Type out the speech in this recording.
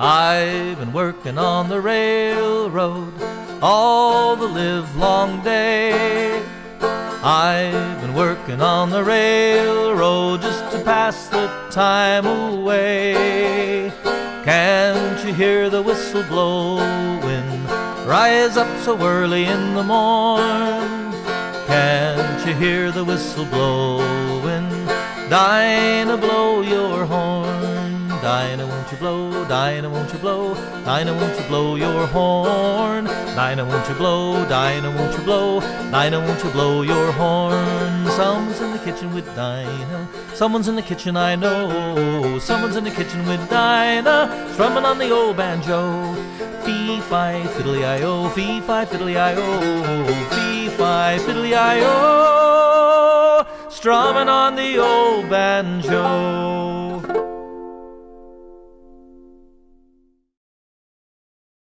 I've been working on the railroad all the live long day. I've been working on the railroad just to pass the time away. Can't you hear the whistle blowing? Rise up so early in the morn. Can't you hear the whistle blowing? Dinah, blow your horn. Dinah, won't you blow? Dinah, won't you blow? Dinah, won't you blow your horn? Dinah, won't you blow? Dinah, won't you blow? Dinah, won't you blow your horn? Someone's in the kitchen with Dinah. Someone's in the kitchen, I know. Someone's in the kitchen with Dinah, strumming on the old banjo. Fee fi fiddly I o, fee fi fiddly I o, fee fi fiddly I o, strumming on the old banjo.